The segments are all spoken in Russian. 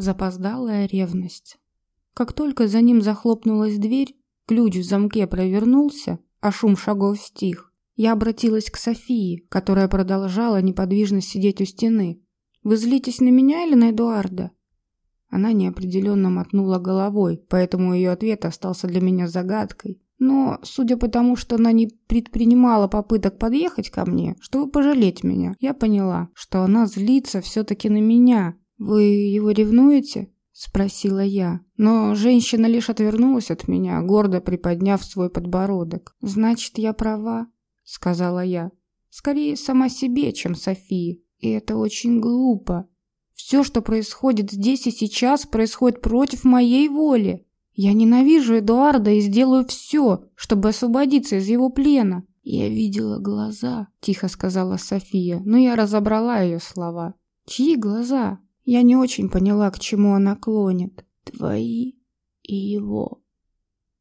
Запоздалая ревность. Как только за ним захлопнулась дверь, ключ в замке провернулся, а шум шагов стих. Я обратилась к Софии, которая продолжала неподвижно сидеть у стены. «Вы злитесь на меня или на Эдуарда?» Она неопределенно мотнула головой, поэтому ее ответ остался для меня загадкой. Но, судя по тому, что она не предпринимала попыток подъехать ко мне, чтобы пожалеть меня, я поняла, что она злится все-таки на меня. «Вы его ревнуете?» – спросила я. Но женщина лишь отвернулась от меня, гордо приподняв свой подбородок. «Значит, я права?» — сказала я. «Скорее сама себе, чем Софии. И это очень глупо. Все, что происходит здесь и сейчас, происходит против моей воли. Я ненавижу Эдуарда и сделаю все, чтобы освободиться из его плена». «Я видела глаза», — тихо сказала София, но я разобрала ее слова. «Чьи глаза?» Я не очень поняла, к чему она клонит. «Твои и его».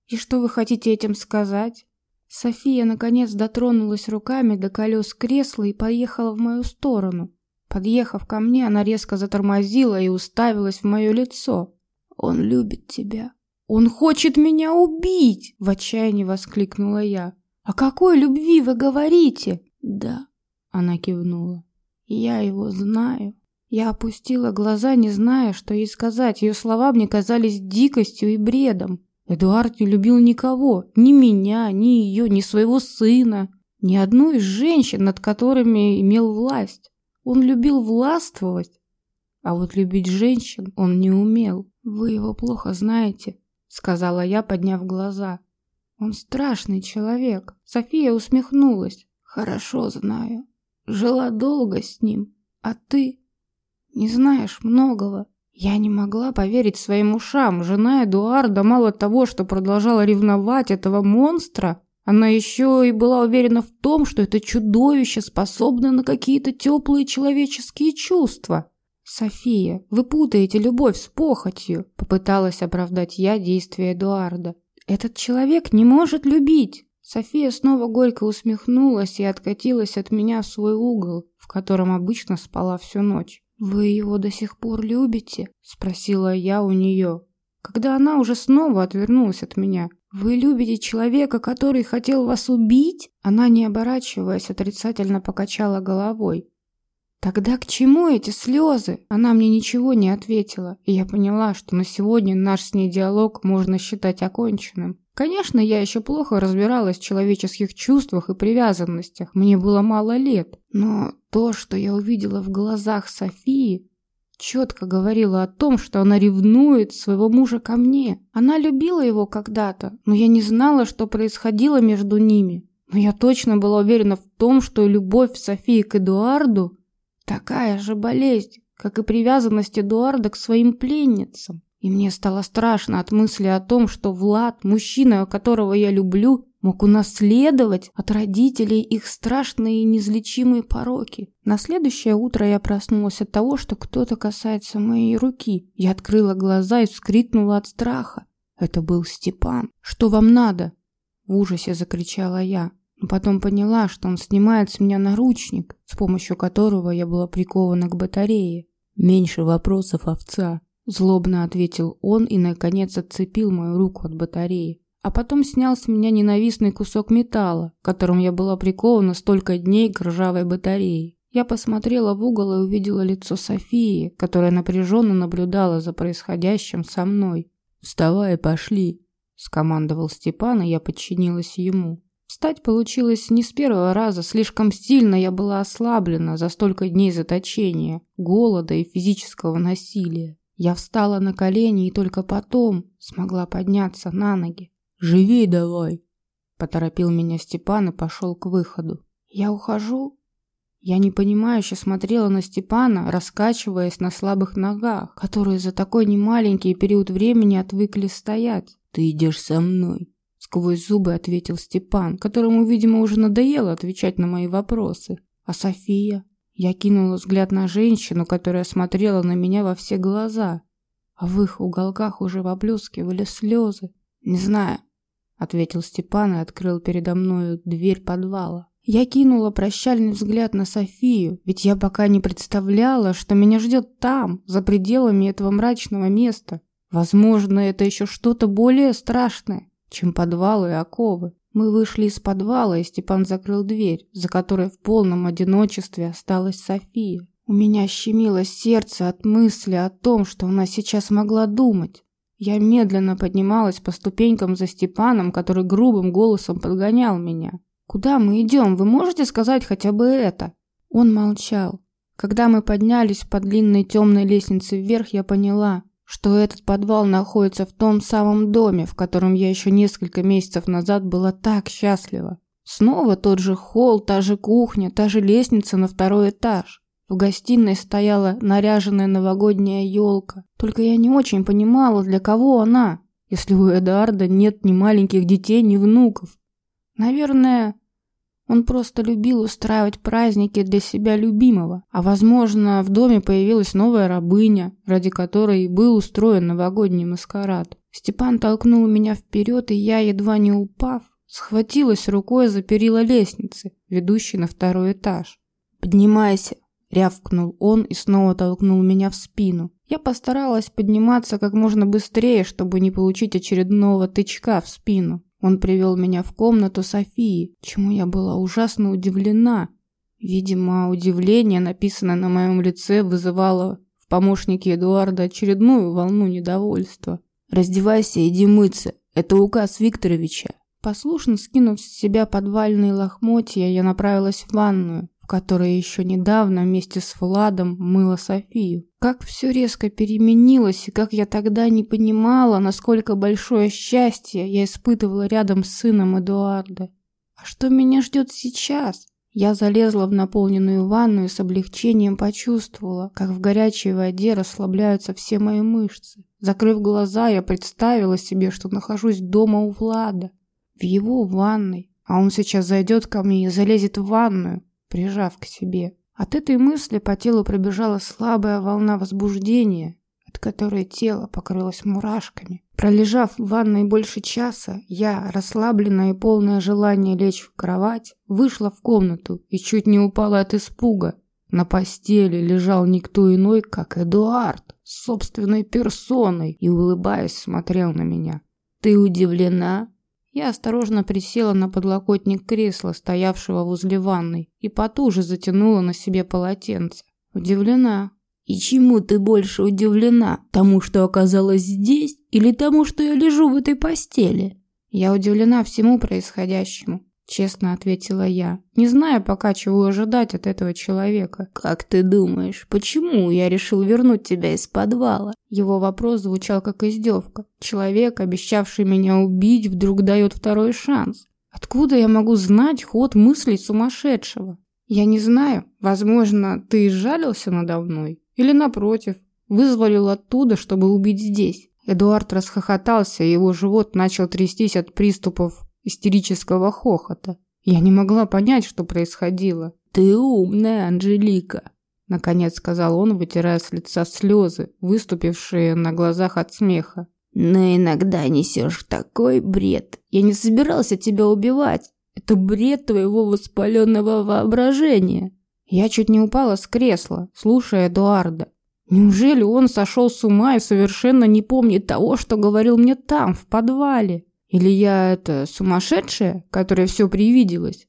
«И что вы хотите этим сказать?» София наконец дотронулась руками до колес кресла и поехала в мою сторону. Подъехав ко мне, она резко затормозила и уставилась в мое лицо. «Он любит тебя». «Он хочет меня убить!» — в отчаянии воскликнула я. «О какой любви вы говорите?» «Да», — она кивнула. «Я его знаю». Я опустила глаза, не зная, что ей сказать. Ее слова мне казались дикостью и бредом. Эдуард не любил никого, ни меня, ни ее, ни своего сына, ни одну из женщин, над которыми имел власть. Он любил властвовать, а вот любить женщин он не умел. «Вы его плохо знаете», — сказала я, подняв глаза. «Он страшный человек». София усмехнулась. «Хорошо знаю. Жила долго с ним, а ты не знаешь многого. Я не могла поверить своим ушам. Жена Эдуарда мало того, что продолжала ревновать этого монстра, она еще и была уверена в том, что это чудовище способно на какие-то теплые человеческие чувства. «София, вы путаете любовь с похотью», — попыталась оправдать я действия Эдуарда. «Этот человек не может любить». София снова горько усмехнулась и откатилась от меня в свой угол, в котором обычно спала всю ночь. «Вы его до сих пор любите?» – спросила я у нее. Когда она уже снова отвернулась от меня. «Вы любите человека, который хотел вас убить?» Она, не оборачиваясь, отрицательно покачала головой. «Тогда к чему эти слезы?» Она мне ничего не ответила, и я поняла, что на сегодня наш с ней диалог можно считать оконченным. Конечно, я еще плохо разбиралась в человеческих чувствах и привязанностях, мне было мало лет, но то, что я увидела в глазах Софии, четко говорило о том, что она ревнует своего мужа ко мне. Она любила его когда-то, но я не знала, что происходило между ними. Но я точно была уверена в том, что любовь Софии к Эдуарду такая же болезнь, как и привязанность Эдуарда к своим пленницам. И мне стало страшно от мысли о том, что Влад, мужчина, которого я люблю, мог унаследовать от родителей их страшные и неизлечимые пороки. На следующее утро я проснулась от того, что кто-то касается моей руки. Я открыла глаза и вскрикнула от страха. Это был Степан. «Что вам надо?» В ужасе закричала я. Но потом поняла, что он снимает с меня наручник, с помощью которого я была прикована к батарее. «Меньше вопросов, овца», Злобно ответил он и, наконец, отцепил мою руку от батареи. А потом снял с меня ненавистный кусок металла, которым я была прикована столько дней к ржавой батарее. Я посмотрела в угол и увидела лицо Софии, которая напряженно наблюдала за происходящим со мной. «Вставай, пошли!» – скомандовал Степан, и я подчинилась ему. Встать получилось не с первого раза, слишком сильно я была ослаблена за столько дней заточения, голода и физического насилия. Я встала на колени и только потом смогла подняться на ноги. «Живей давай!» Поторопил меня Степан и пошел к выходу. «Я ухожу?» Я непонимающе смотрела на Степана, раскачиваясь на слабых ногах, которые за такой немаленький период времени отвыкли стоять. «Ты идешь со мной», — сквозь зубы ответил Степан, которому, видимо, уже надоело отвечать на мои вопросы. «А София?» Я кинула взгляд на женщину, которая смотрела на меня во все глаза, а в их уголках уже поблескивали слезы. «Не знаю», — ответил Степан и открыл передо мною дверь подвала. Я кинула прощальный взгляд на Софию, ведь я пока не представляла, что меня ждет там, за пределами этого мрачного места. Возможно, это еще что-то более страшное, чем подвалы и оковы. Мы вышли из подвала, и Степан закрыл дверь, за которой в полном одиночестве осталась София. У меня щемило сердце от мысли о том, что она сейчас могла думать. Я медленно поднималась по ступенькам за Степаном, который грубым голосом подгонял меня. «Куда мы идем? Вы можете сказать хотя бы это?» Он молчал. Когда мы поднялись по длинной темной лестнице вверх, я поняла, что этот подвал находится в том самом доме, в котором я еще несколько месяцев назад была так счастлива. Снова тот же холл, та же кухня, та же лестница на второй этаж. В гостиной стояла наряженная новогодняя елка. Только я не очень понимала, для кого она, если у Эдуарда нет ни маленьких детей, ни внуков. Наверное, он просто любил устраивать праздники для себя любимого. А возможно, в доме появилась новая рабыня, ради которой и был устроен новогодний маскарад. Степан толкнул меня вперед, и я, едва не упав, схватилась рукой за перила лестницы, ведущей на второй этаж. «Поднимайся!» – рявкнул он и снова толкнул меня в спину. Я постаралась подниматься как можно быстрее, чтобы не получить очередного тычка в спину. Он привел меня в комнату Софии, чему я была ужасно удивлена. Видимо, удивление, написанное на моем лице, вызывало в помощнике Эдуарда очередную волну недовольства. «Раздевайся, иди мыться. Это указ Викторовича». Послушно скинув с себя подвальные лохмотья, я направилась в ванную которая еще недавно вместе с Владом мыла Софию. Как все резко переменилось, и как я тогда не понимала, насколько большое счастье я испытывала рядом с сыном Эдуарда. А что меня ждет сейчас? Я залезла в наполненную ванну и с облегчением почувствовала, как в горячей воде расслабляются все мои мышцы. Закрыв глаза, я представила себе, что нахожусь дома у Влада, в его ванной, а он сейчас зайдет ко мне и залезет в ванную, прижав к себе. От этой мысли по телу пробежала слабая волна возбуждения, от которой тело покрылось мурашками. Пролежав в ванной больше часа, я, расслабленная и полное желание лечь в кровать, вышла в комнату и чуть не упала от испуга. На постели лежал никто иной, как Эдуард, собственной персоной, и, улыбаясь, смотрел на меня. «Ты удивлена?» Я осторожно присела на подлокотник кресла, стоявшего возле ванной, и потуже затянула на себе полотенце. Удивлена. «И чему ты больше удивлена? Тому, что оказалась здесь, или тому, что я лежу в этой постели?» Я удивлена всему происходящему честно ответила я, не зная пока, чего ожидать от этого человека. «Как ты думаешь, почему я решил вернуть тебя из подвала?» Его вопрос звучал как издевка. Человек, обещавший меня убить, вдруг дает второй шанс. Откуда я могу знать ход мыслей сумасшедшего? Я не знаю. Возможно, ты изжалился надо мной? Или, напротив, вызволил оттуда, чтобы убить здесь? Эдуард расхохотался, и его живот начал трястись от приступов истерического хохота. Я не могла понять, что происходило. «Ты умная, Анжелика», — наконец сказал он, вытирая с лица слезы, выступившие на глазах от смеха. «Но иногда несешь такой бред. Я не собирался тебя убивать. Это бред твоего воспаленного воображения». Я чуть не упала с кресла, слушая Эдуарда. Неужели он сошел с ума и совершенно не помнит того, что говорил мне там, в подвале? Или я это сумасшедшая, которая все привиделась?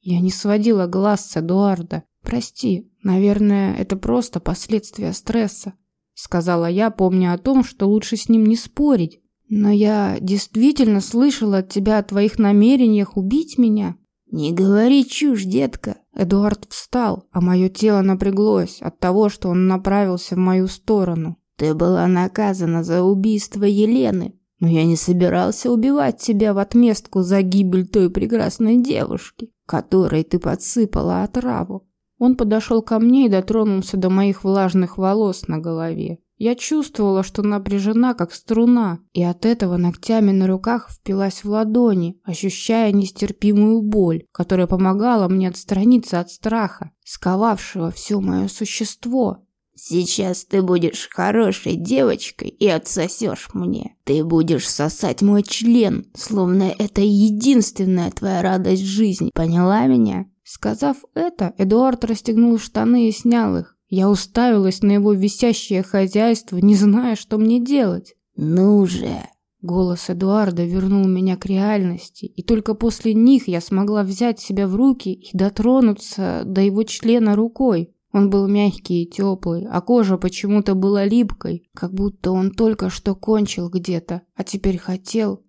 Я не сводила глаз с Эдуарда. Прости, наверное, это просто последствия стресса, сказала я, помня о том, что лучше с ним не спорить. Но я действительно слышала от тебя о твоих намерениях убить меня. Не говори чушь, детка. Эдуард встал, а мое тело напряглось от того, что он направился в мою сторону. Ты была наказана за убийство Елены, но я не собирался убивать тебя в отместку за гибель той прекрасной девушки, которой ты подсыпала отраву. Он подошел ко мне и дотронулся до моих влажных волос на голове. Я чувствовала, что напряжена, как струна, и от этого ногтями на руках впилась в ладони, ощущая нестерпимую боль, которая помогала мне отстраниться от страха, сковавшего все мое существо. Сейчас ты будешь хорошей девочкой и отсосешь мне. Ты будешь сосать мой член, словно это единственная твоя радость жизни. Поняла меня?» Сказав это, Эдуард расстегнул штаны и снял их. Я уставилась на его висящее хозяйство, не зная, что мне делать. «Ну же!» Голос Эдуарда вернул меня к реальности, и только после них я смогла взять себя в руки и дотронуться до его члена рукой. Он был мягкий и теплый, а кожа почему-то была липкой, как будто он только что кончил где-то, а теперь хотел,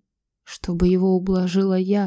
чтобы его ублажила я.